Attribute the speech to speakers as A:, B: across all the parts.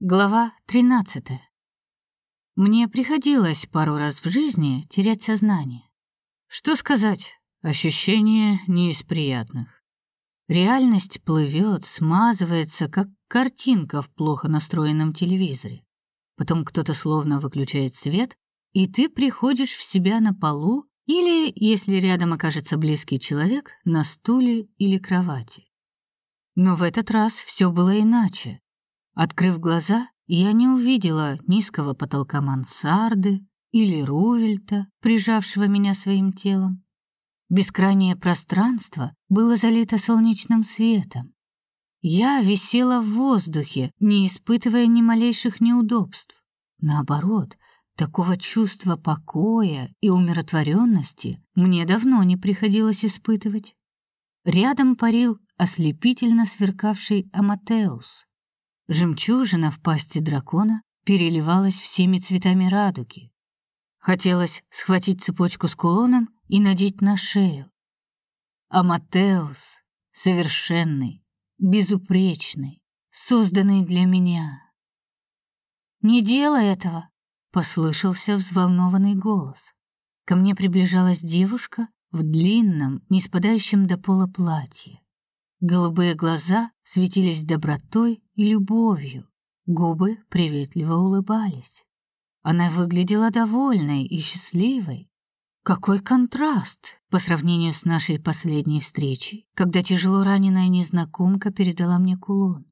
A: Глава 13. Мне приходилось пару раз в жизни терять сознание. Что сказать, ощущение не из приятных. Реальность плывет, смазывается, как картинка в плохо настроенном телевизоре. Потом кто-то словно выключает свет, и ты приходишь в себя на полу или, если рядом окажется близкий человек, на стуле или кровати. Но в этот раз все было иначе. Открыв глаза, я не увидела низкого потолка мансарды или Рувельта, прижавшего меня своим телом. Бескрайнее пространство было залито солнечным светом. Я висела в воздухе, не испытывая ни малейших неудобств. Наоборот, такого чувства покоя и умиротворенности мне давно не приходилось испытывать. Рядом парил ослепительно сверкавший Аматеус. Жемчужина в пасти дракона переливалась всеми цветами радуги. Хотелось схватить цепочку с кулоном и надеть на шею. Аматеус, совершенный, безупречный, созданный для меня. «Не делай этого!» — послышался взволнованный голос. Ко мне приближалась девушка в длинном, не спадающем до пола платье. Голубые глаза светились добротой и любовью, губы приветливо улыбались. Она выглядела довольной и счастливой. Какой контраст по сравнению с нашей последней встречей, когда тяжело раненая незнакомка передала мне кулон.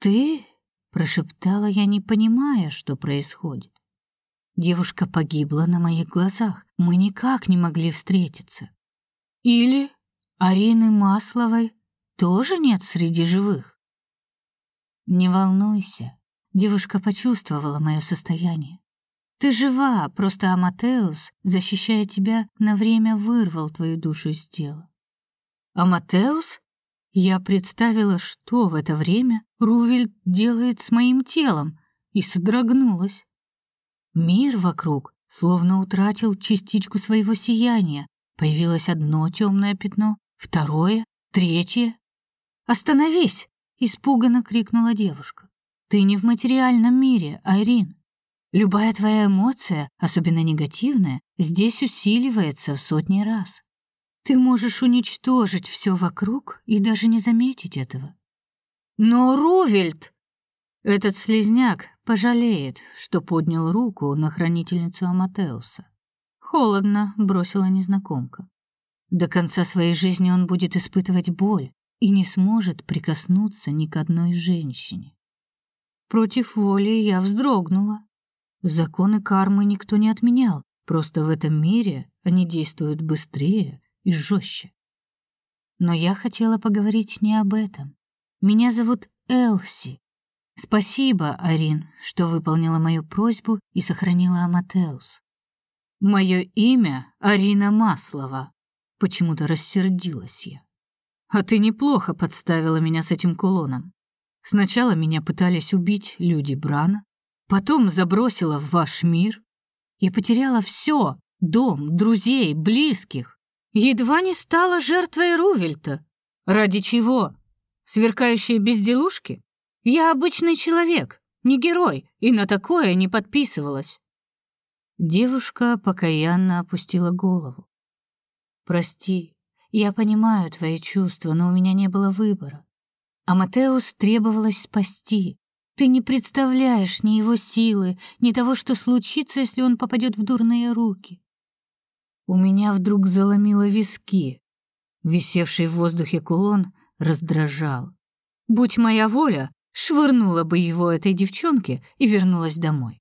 A: «Ты?» — прошептала я, не понимая, что происходит. Девушка погибла на моих глазах. Мы никак не могли встретиться. Или Арины Масловой тоже нет среди живых. Не волнуйся, девушка почувствовала мое состояние. Ты жива, просто Аматеус, защищая тебя, на время вырвал твою душу из тела. Аматеус? Я представила, что в это время Рувель делает с моим телом, и содрогнулась. Мир вокруг словно утратил частичку своего сияния. Появилось одно темное пятно, Второе? Третье? Остановись! испуганно крикнула девушка. Ты не в материальном мире, Айрин. Любая твоя эмоция, особенно негативная, здесь усиливается в сотни раз. Ты можешь уничтожить все вокруг и даже не заметить этого. Но Рувельт, этот слезняк пожалеет, что поднял руку на хранительницу Аматеуса. Холодно бросила незнакомка. До конца своей жизни он будет испытывать боль и не сможет прикоснуться ни к одной женщине. Против воли я вздрогнула. Законы кармы никто не отменял, просто в этом мире они действуют быстрее и жестче. Но я хотела поговорить не об этом. Меня зовут Элси. Спасибо, Арин, что выполнила мою просьбу и сохранила Аматеус. Мое имя Арина Маслова. Почему-то рассердилась я. А ты неплохо подставила меня с этим кулоном. Сначала меня пытались убить люди Брана, потом забросила в ваш мир и потеряла все: дом, друзей, близких. Едва не стала жертвой Рувельта. Ради чего? Сверкающие безделушки? Я обычный человек, не герой, и на такое не подписывалась. Девушка покаянно опустила голову. Прости, я понимаю твои чувства, но у меня не было выбора. А Матеус требовалось спасти. Ты не представляешь ни его силы, ни того, что случится, если он попадет в дурные руки. У меня вдруг заломило виски. Висевший в воздухе кулон раздражал. Будь моя воля, швырнула бы его этой девчонке и вернулась домой.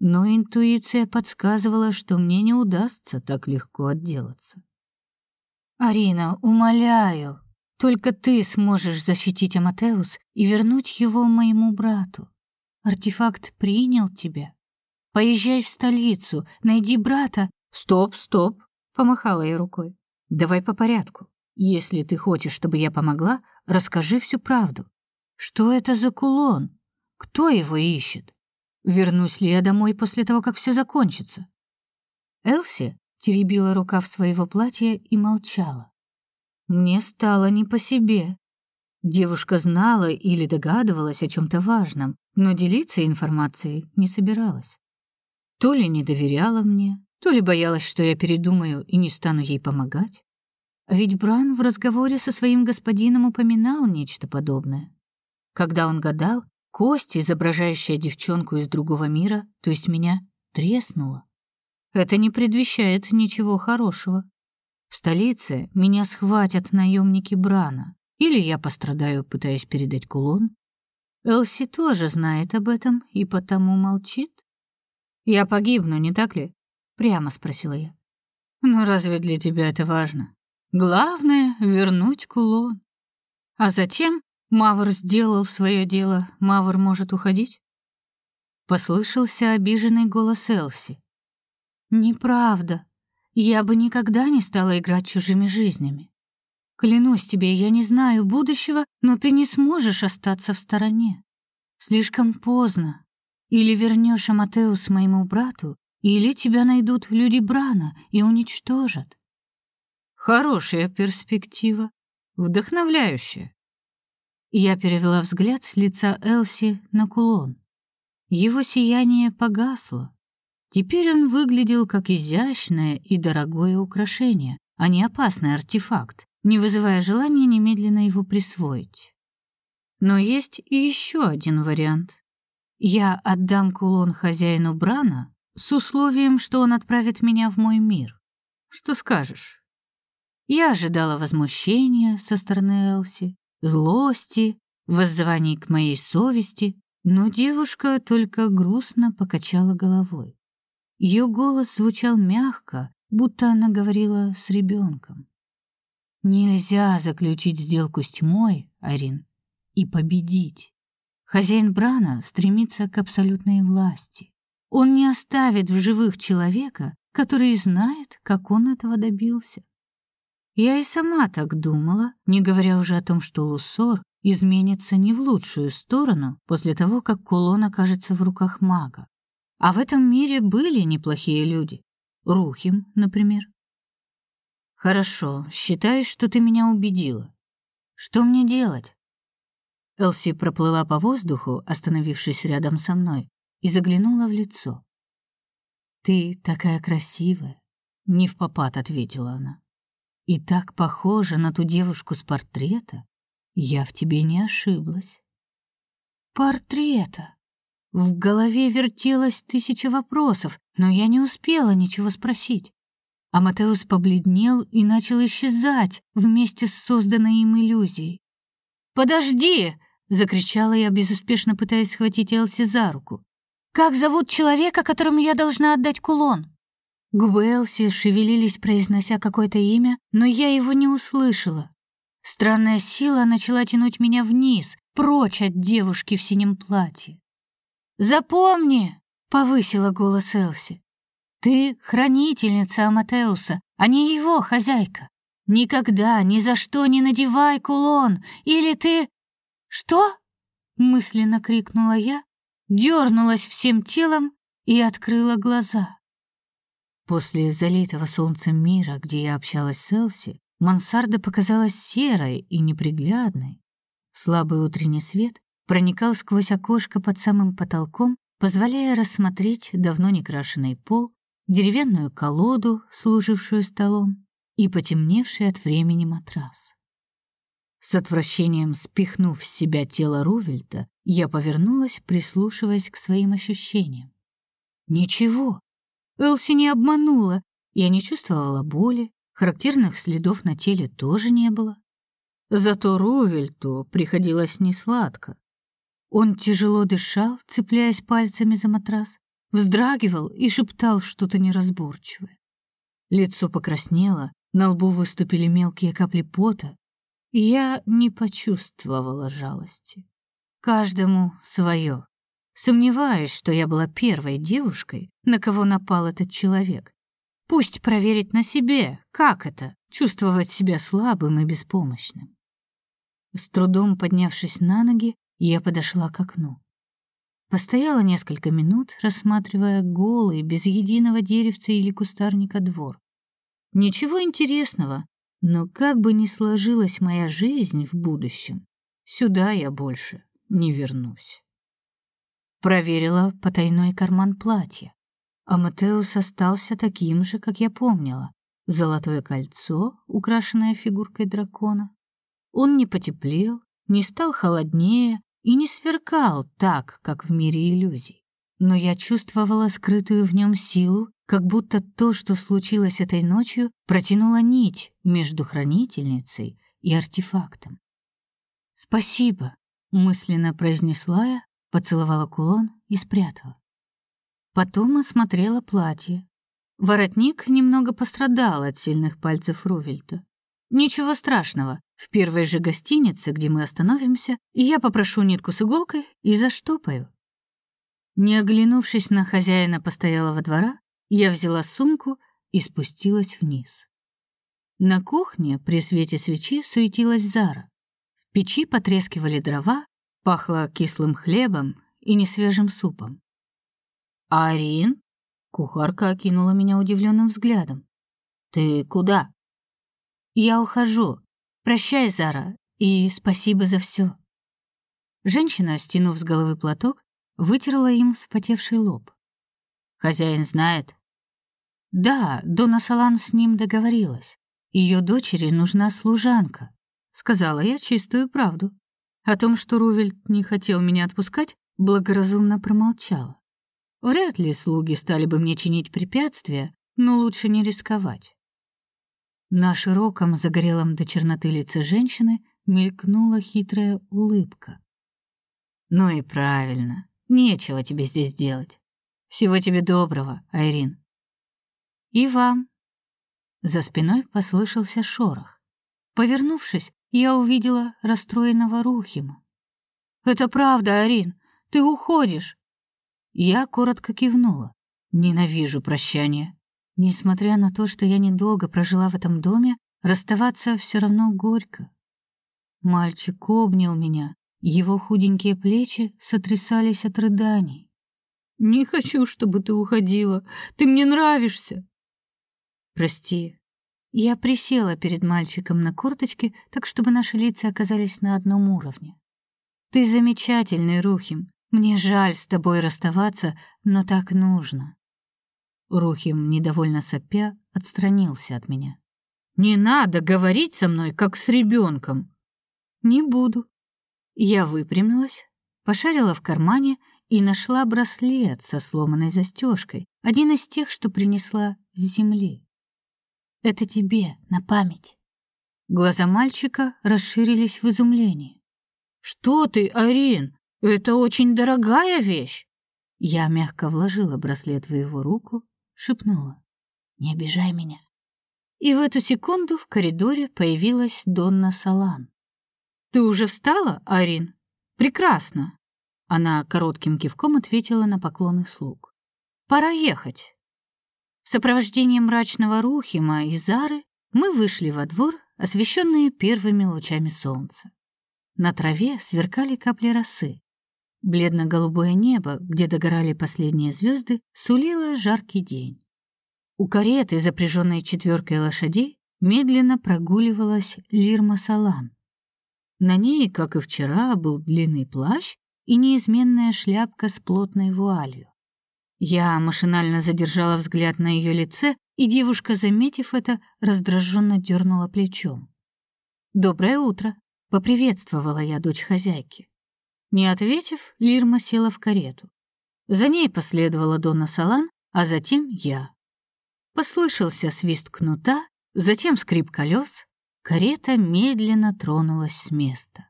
A: Но интуиция подсказывала, что мне не удастся так легко отделаться. Арина, умоляю, только ты сможешь защитить Аматеус и вернуть его моему брату. Артефакт принял тебя. Поезжай в столицу, найди брата. Стоп, стоп, помахала я рукой. Давай по порядку. Если ты хочешь, чтобы я помогла, расскажи всю правду. Что это за кулон? Кто его ищет? Вернусь ли я домой после того, как все закончится? Элси теребила рукав своего платья и молчала. Мне стало не по себе. Девушка знала или догадывалась о чем то важном, но делиться информацией не собиралась. То ли не доверяла мне, то ли боялась, что я передумаю и не стану ей помогать. Ведь Бран в разговоре со своим господином упоминал нечто подобное. Когда он гадал, кость, изображающая девчонку из другого мира, то есть меня, треснула. Это не предвещает ничего хорошего. В столице меня схватят наемники Брана, или я пострадаю, пытаясь передать кулон. Элси тоже знает об этом и потому молчит. «Я погибну, не так ли?» — прямо спросила я. «Ну разве для тебя это важно? Главное — вернуть кулон. А затем Мавр сделал свое дело, Мавр может уходить?» Послышался обиженный голос Элси. «Неправда. Я бы никогда не стала играть чужими жизнями. Клянусь тебе, я не знаю будущего, но ты не сможешь остаться в стороне. Слишком поздно. Или вернешь Аматеус моему брату, или тебя найдут люди Брана и уничтожат. Хорошая перспектива, вдохновляющая. Я перевела взгляд с лица Элси на кулон. Его сияние погасло. Теперь он выглядел как изящное и дорогое украшение, а не опасный артефакт, не вызывая желания немедленно его присвоить. Но есть и еще один вариант. Я отдам кулон хозяину Брана с условием, что он отправит меня в мой мир. Что скажешь? Я ожидала возмущения со стороны Элси, злости, воззваний к моей совести, но девушка только грустно покачала головой. Ее голос звучал мягко, будто она говорила с ребенком. Нельзя заключить сделку с тьмой, Арин, и победить. Хозяин Брана стремится к абсолютной власти. Он не оставит в живых человека, который знает, как он этого добился. Я и сама так думала, не говоря уже о том, что Лусор изменится не в лучшую сторону после того, как кулон окажется в руках мага. А в этом мире были неплохие люди. Рухим, например. Хорошо, считаю, что ты меня убедила. Что мне делать? Элси проплыла по воздуху, остановившись рядом со мной, и заглянула в лицо. Ты такая красивая, не в попад ответила она. И так похожа на ту девушку с портрета. Я в тебе не ошиблась. Портрета. В голове вертелось тысяча вопросов, но я не успела ничего спросить. А Матеус побледнел и начал исчезать вместе с созданной им иллюзией. «Подожди!» — закричала я, безуспешно пытаясь схватить Элси за руку. «Как зовут человека, которому я должна отдать кулон?» Губы Элси шевелились, произнося какое-то имя, но я его не услышала. Странная сила начала тянуть меня вниз, прочь от девушки в синем платье. «Запомни!» — повысила голос Элси. Ты хранительница Аматеуса, а не его хозяйка. Никогда, ни за что не надевай кулон, или ты... Что? мысленно крикнула я, дернулась всем телом и открыла глаза. После залитого солнцем мира, где я общалась с Элси, мансарда показалась серой и неприглядной. Слабый утренний свет проникал сквозь окошко под самым потолком, позволяя рассмотреть давно не крашеный пол деревянную колоду, служившую столом, и потемневший от времени матрас. С отвращением спихнув с себя тело Рувельта, я повернулась, прислушиваясь к своим ощущениям. Ничего. Элси не обманула. Я не чувствовала боли, характерных следов на теле тоже не было. Зато Рувельту приходилось несладко. Он тяжело дышал, цепляясь пальцами за матрас, вздрагивал и шептал что-то неразборчивое. Лицо покраснело, на лбу выступили мелкие капли пота, я не почувствовала жалости. Каждому свое. Сомневаюсь, что я была первой девушкой, на кого напал этот человек. Пусть проверит на себе, как это — чувствовать себя слабым и беспомощным. С трудом поднявшись на ноги, я подошла к окну. Постояла несколько минут, рассматривая голый, без единого деревца или кустарника двор. Ничего интересного, но как бы ни сложилась моя жизнь в будущем, сюда я больше не вернусь. Проверила потайной карман платья. А Матеус остался таким же, как я помнила. Золотое кольцо, украшенное фигуркой дракона. Он не потеплел, не стал холоднее и не сверкал так, как в мире иллюзий. Но я чувствовала скрытую в нем силу, как будто то, что случилось этой ночью, протянуло нить между хранительницей и артефактом. «Спасибо», — мысленно произнесла я, поцеловала кулон и спрятала. Потом осмотрела платье. Воротник немного пострадал от сильных пальцев Рувельта. Ничего страшного. В первой же гостинице, где мы остановимся, я попрошу нитку с иголкой и заштопаю. Не оглянувшись на хозяина постоялого двора, я взяла сумку и спустилась вниз. На кухне при свете свечи суетилась Зара. В печи потрескивали дрова, пахло кислым хлебом и несвежим супом. «Арин?» — кухарка окинула меня удивленным взглядом. «Ты куда?» «Я ухожу. Прощай, Зара, и спасибо за все. Женщина, стянув с головы платок, вытерла им вспотевший лоб. «Хозяин знает?» «Да, Дона Салан с ним договорилась. Ее дочери нужна служанка», — сказала я чистую правду. О том, что Рувельт не хотел меня отпускать, благоразумно промолчала. Вряд ли слуги стали бы мне чинить препятствия, но лучше не рисковать. На широком, загорелом до черноты лице женщины мелькнула хитрая улыбка. «Ну и правильно. Нечего тебе здесь делать. Всего тебе доброго, Айрин». «И вам». За спиной послышался шорох. Повернувшись, я увидела расстроенного Рухима. «Это правда, Арин. Ты уходишь». Я коротко кивнула. Ненавижу прощание. Несмотря на то, что я недолго прожила в этом доме, расставаться все равно горько. Мальчик обнял меня, его худенькие плечи сотрясались от рыданий. «Не хочу, чтобы ты уходила. Ты мне нравишься!» «Прости». Я присела перед мальчиком на корточке, так чтобы наши лица оказались на одном уровне. «Ты замечательный, Рухим. Мне жаль с тобой расставаться, но так нужно». Рухим, недовольно сопя, отстранился от меня. «Не надо говорить со мной, как с ребенком!» «Не буду». Я выпрямилась, пошарила в кармане и нашла браслет со сломанной застежкой, один из тех, что принесла с земли. «Это тебе, на память». Глаза мальчика расширились в изумлении. «Что ты, Арин? Это очень дорогая вещь!» Я мягко вложила браслет в его руку шепнула. «Не обижай меня». И в эту секунду в коридоре появилась Донна Салан. «Ты уже встала, Арин? Прекрасно!» Она коротким кивком ответила на поклоны слуг. «Пора ехать». В сопровождении мрачного Рухима и Зары мы вышли во двор, освещенные первыми лучами солнца. На траве сверкали капли росы. Бледно-голубое небо, где догорали последние звезды, сулило жаркий день. У кареты, запряженной четверкой лошадей, медленно прогуливалась Лирма Салан. На ней, как и вчера, был длинный плащ и неизменная шляпка с плотной вуалью. Я машинально задержала взгляд на ее лице, и девушка, заметив это, раздраженно дернула плечом. «Доброе утро!» — поприветствовала я дочь хозяйки. Не ответив, Лирма села в карету. За ней последовала Донна Салан, а затем я. Послышался свист кнута, затем скрип колес. Карета медленно тронулась с места.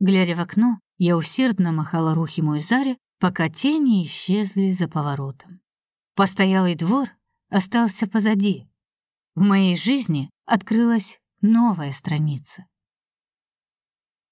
A: Глядя в окно, я усердно махала Рухиму и Заре, пока тени исчезли за поворотом. Постоялый двор остался позади. В моей жизни открылась новая страница.